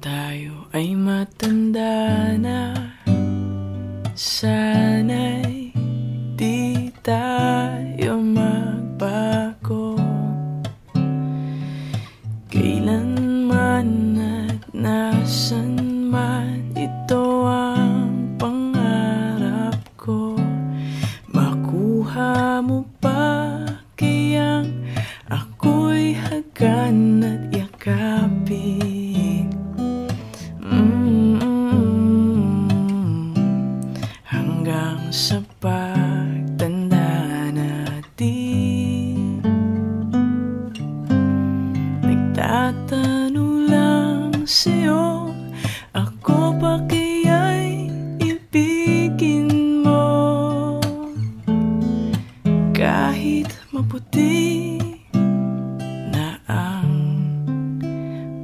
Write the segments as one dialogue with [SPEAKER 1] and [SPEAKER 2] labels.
[SPEAKER 1] tayo ay matanda na Sana'y di tayo magbago. Kailanman at nasan sa pagtanda natin Nagtatanong lang sa'yo Ako pa kaya'y ibigin mo? Kahit maputi na ang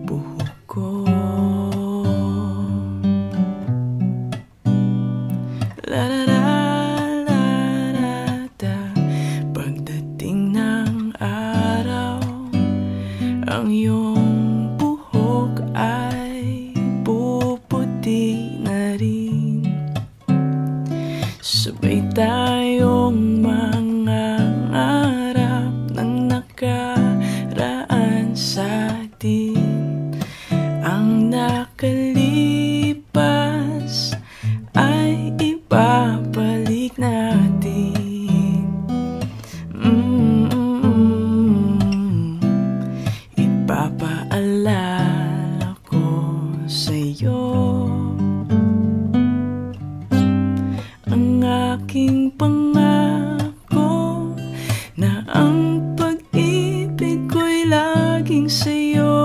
[SPEAKER 1] buhok ko. La la la Ang iyong buhok ay puputi na rin. Sabay tayong mangangarap ng nakaraan sa atin. Ang nakalipas ay ibabalik natin pangako Na ang pag-ibig ko'y laging sa'yo.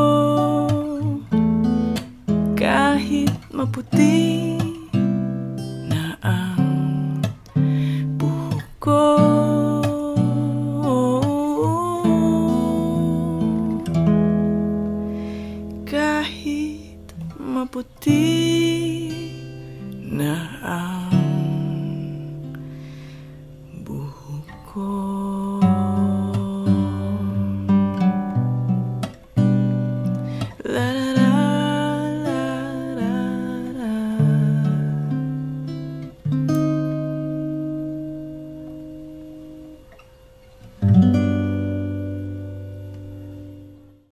[SPEAKER 1] Kahit maputi na ang buhok ko. Kahit maputi na ang buhok